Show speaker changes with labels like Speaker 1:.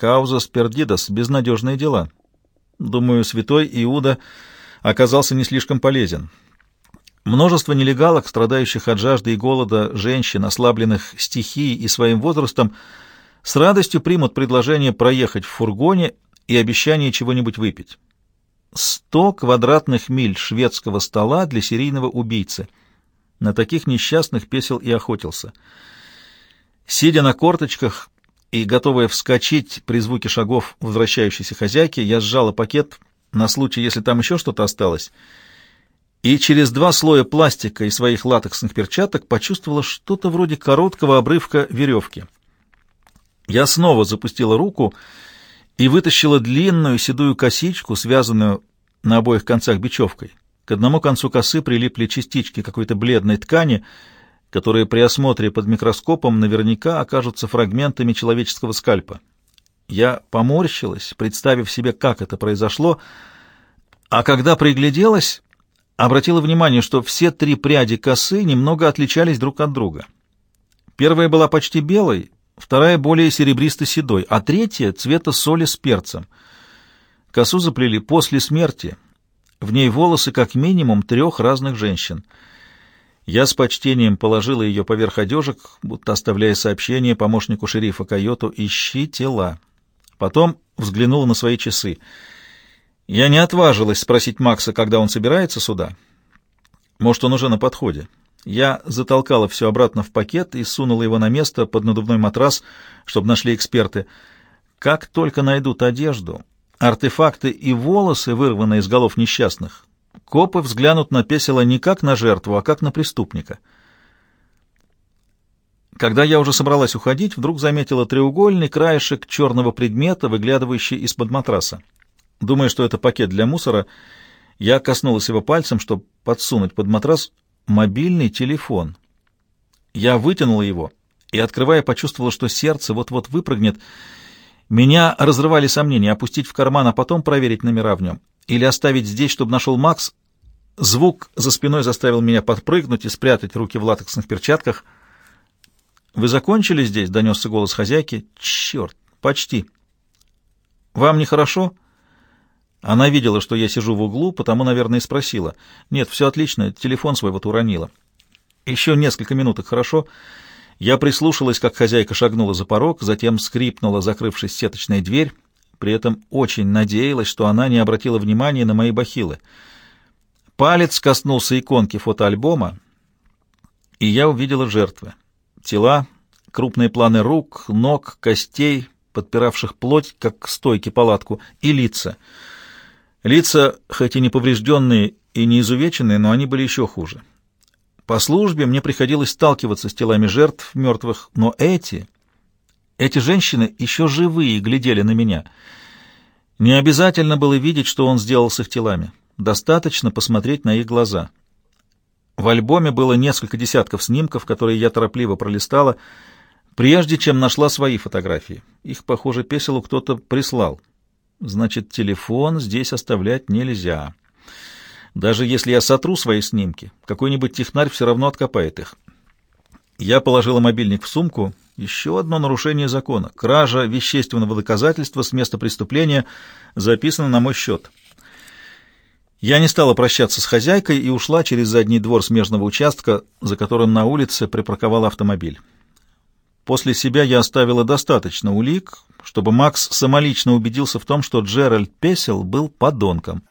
Speaker 1: Каузас пердидас — безнадежные дела. Думаю, святой Иуда оказался не слишком полезен. Множество нелегалок, страдающих от жажды и голода, женщин, ослабленных стихией и своим возрастом, с радостью примут предложение проехать в фургоне и обещание чего-нибудь выпить. Сто квадратных миль шведского стола для серийного убийцы. На таких несчастных песел и охотился. Сидя на корточках и готовая вскочить при звуке шагов возвращающейся хозяйки, я сжала пакет на случай, если там еще что-то осталось, и через два слоя пластика и своих латексных перчаток почувствовала что-то вроде короткого обрывка веревки. Я снова запустила руку и вытащила длинную седую косичку, связанную на обоих концах бечевкой. К одному концу косы прилипли частички какой-то бледной ткани, которые при осмотре под микроскопом наверняка окажутся фрагментами человеческого скальпа. Я поморщилась, представив себе, как это произошло, а когда пригляделась, обратила внимание, что все три пряди косы немного отличались друг от друга. Первая была почти белой, вторая более серебристо-седой, а третья — цвета соли с перцем. Косу заплели после смерти. В ней волосы как минимум трех разных женщин. Я с почтением положила ее поверх одежек, будто оставляя сообщение помощнику шерифа Койоту «Ищи тела». Потом взглянула на свои часы — я не отважилась спросить Макса, когда он собирается сюда. Может, он уже на подходе. Я затолкала все обратно в пакет и сунула его на место под надувной матрас, чтобы нашли эксперты. Как только найдут одежду, артефакты и волосы, вырванные из голов несчастных, копы взглянут на Песела не как на жертву, а как на преступника. Когда я уже собралась уходить, вдруг заметила треугольный краешек черного предмета, выглядывающий из-под матраса. Думая, что это пакет для мусора, я коснулась его пальцем, чтобы подсунуть под матрас мобильный телефон. Я вытянула его и, открывая, почувствовала, что сердце вот-вот выпрыгнет. Меня разрывали сомнения, опустить в карман, а потом проверить номера в нем. Или оставить здесь, чтобы нашел Макс. Звук за спиной заставил меня подпрыгнуть и спрятать руки в латексных перчатках. «Вы закончили здесь?» — донесся голос хозяйки. «Черт, почти». «Вам нехорошо?» Она видела, что я сижу в углу, потому, наверное, и спросила. «Нет, все отлично, телефон свой вот уронила». «Еще несколько минуток, хорошо?» Я прислушалась, как хозяйка шагнула за порог, затем скрипнула, закрывшись сеточная дверь, при этом очень надеялась, что она не обратила внимания на мои бахилы. Палец коснулся иконки фотоальбома, и я увидела жертвы. Тела, крупные планы рук, ног, костей, подпиравших плоть, как стойки палатку, и лица — Лица, хоть и не поврежденные и не изувеченные, но они были еще хуже. По службе мне приходилось сталкиваться с телами жертв мертвых, но эти, эти женщины еще живые глядели на меня. Не обязательно было видеть, что он сделал с их телами. Достаточно посмотреть на их глаза. В альбоме было несколько десятков снимков, которые я торопливо пролистала, прежде чем нашла свои фотографии. Их, похоже, песелу кто-то прислал. Значит, телефон здесь оставлять нельзя. Даже если я сотру свои снимки, какой-нибудь технарь все равно откопает их. Я положила мобильник в сумку. Еще одно нарушение закона. Кража вещественного доказательства с места преступления записана на мой счет. Я не стала прощаться с хозяйкой и ушла через задний двор смежного участка, за которым на улице припарковал автомобиль. После себя я оставила достаточно улик, чтобы Макс самолично убедился в том, что Джеральд Песел был подонком.